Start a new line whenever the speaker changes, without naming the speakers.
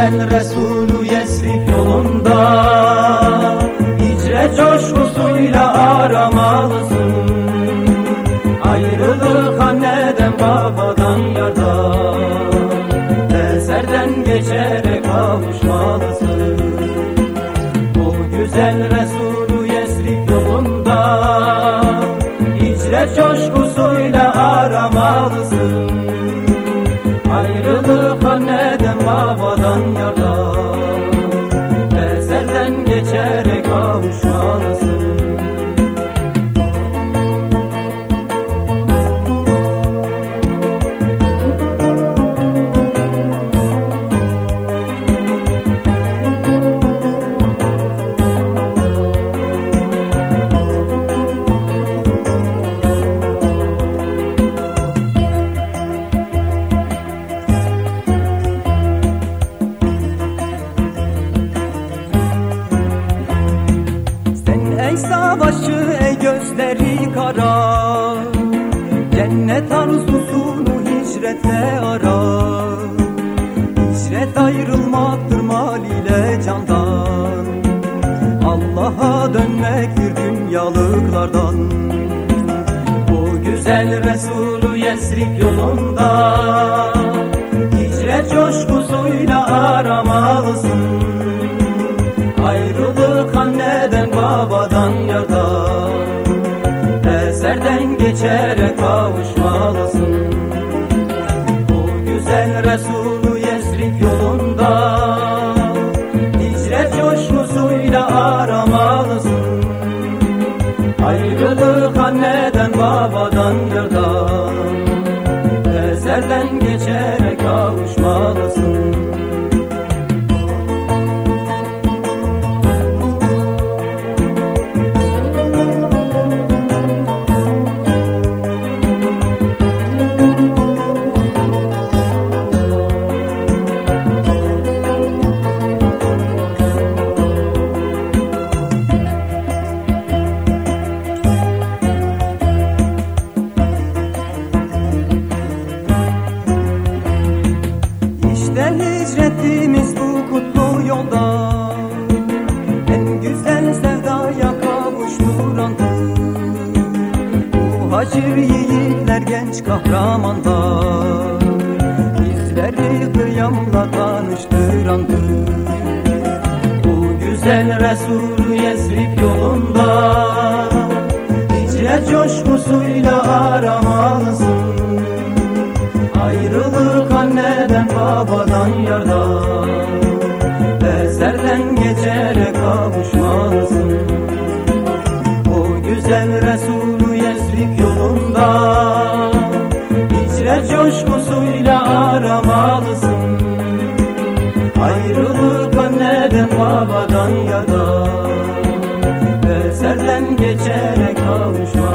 Güzel Resulü Yesrib yolunda Hicret coşkusuyla aramalısın. Ayrılık anneden babadan yardan Eserden geçerek kavuşmalısın. Bu güzel Resulü Yesrib yolunda Hicret coşkusuyla aramalısın babadan Savaşçı ey gözleri kara. Cennet arzusunu hicretle ara. Hicret ayrılmaktır mal ile candan. Allah'a dönmektir dünyalıklardan Bu güzel Resulü Yesrib yolunda anneden babadan yardan Eserden geçerek kavuşmalısın. Bu güzel Resulü Yesrib yolunda Hicret coşkusuyla aramalısın. Ayrılık anneden babadan yardan Hacir yiğitler genç kahramanlar. Bizleri kıyamla tanıştırandır Bu güzel Resulü Yesrib yolunda Hicret coşkusuyla aramalısın coşkusuyla aramalısın. Ayrılık anneden babadan yardan Eserden geçerek kavuşmalısın